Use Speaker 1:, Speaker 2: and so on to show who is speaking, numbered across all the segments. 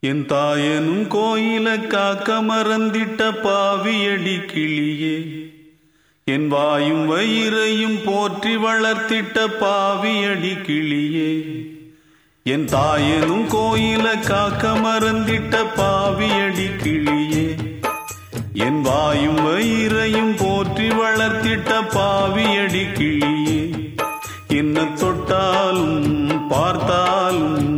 Speaker 1: என் தாயனும் கோயில காக்க மறந்திட்ட பாவியடி கிளியே. என் வாயும் வயிறையும் போற்றி வளர்த்திட்ட பாவியடி கிளியே. என் தாயனும் கோயில காக்க மறந்திட்ட பாவியடி கிளியே. என் வாயும் வயிறையும் போற்றி வளர்த்திட்ட பாவியடி கிளியே. என்ன தொட்டாலும் பார்த்தாலும்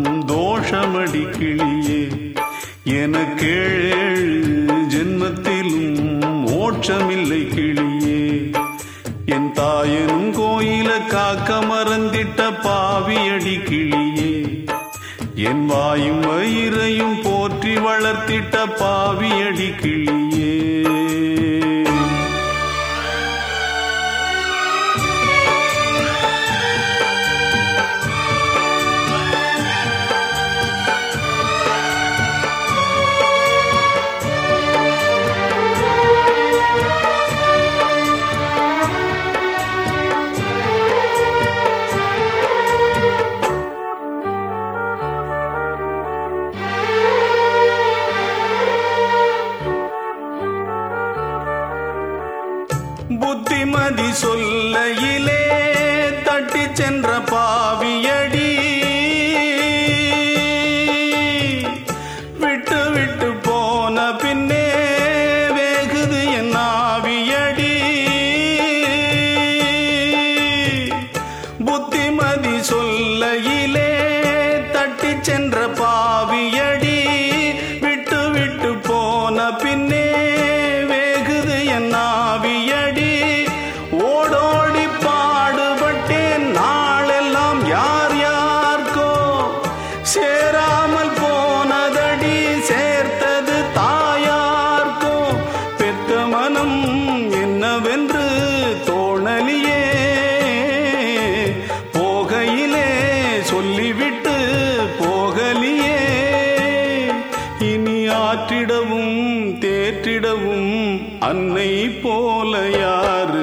Speaker 1: என் தாயனும் கோயில காக்க மறந்திட்ட பாவியடி கிளியே என் வாயும் வயிறையும் போற்றி வளர்த்திட்ட பாவியடி கிளி சொல்லையிலே போற்றிடவும் அன்னை போல யாரு?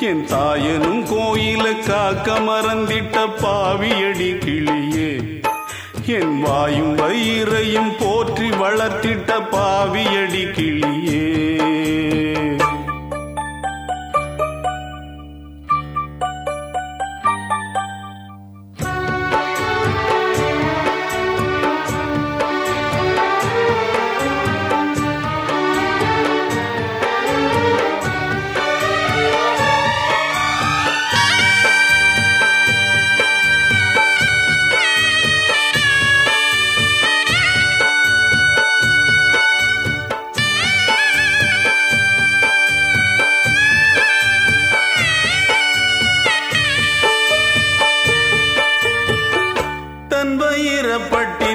Speaker 1: என் தாயனும் கோயில காக்க மறந்திட்ட பாவியடி கிளியே. என் வாயும் வயிறையும் போற்றி வளர்த்திட்ட பாவியடி கிளி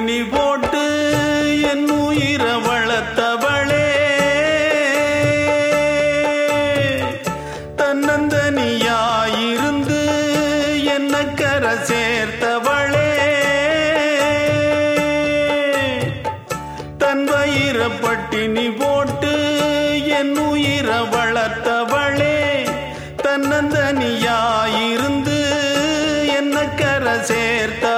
Speaker 1: பட்டினி போட்டு என் உயிர வளர்த்தவளே. தன்னந்தனியாயிருந்து என்ன கர சேர்த்தவளே. தன் வயிற பட்டினி போட்டு என் உயிர வளர்த்தவளே. தன்னந்தனியாயிருந்து என்ன கர சேர்த்த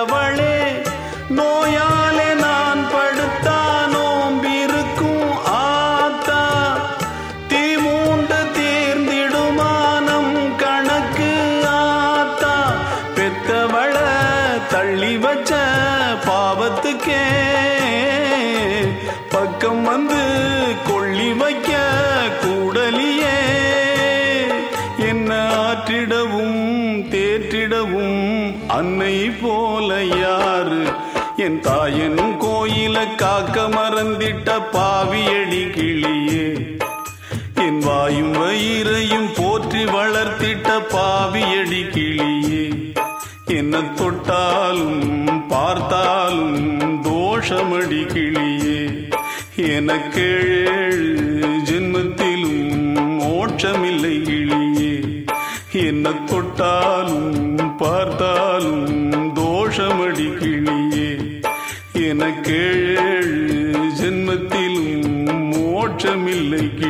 Speaker 1: பக்கம் வந்து கொள்ளி வைக்க கூடலியே. என்ன ஆற்றிடவும் தேற்றிடவும் அன்னை போல யாரு? என் தாயன் கோயில காக்க மறந்திட்ட பாவியடி கிளியே. என் வாயும் வயிறையும் போற்றி வளர்த்திட்ட பாவியடி கிளியே. என்ன தொட்டாலும் பார்த்தாலும் தோஷமடி கிளி எனக்கேழு ஜென்மத்திலும் மோட்சமில்லை இழியே. என்ன தொட்டாலும் பார்த்தாலும் தோஷமடி கிளியே எனக்கேழு ஜென்மத்திலும் மோட்சமில்லை கிளியே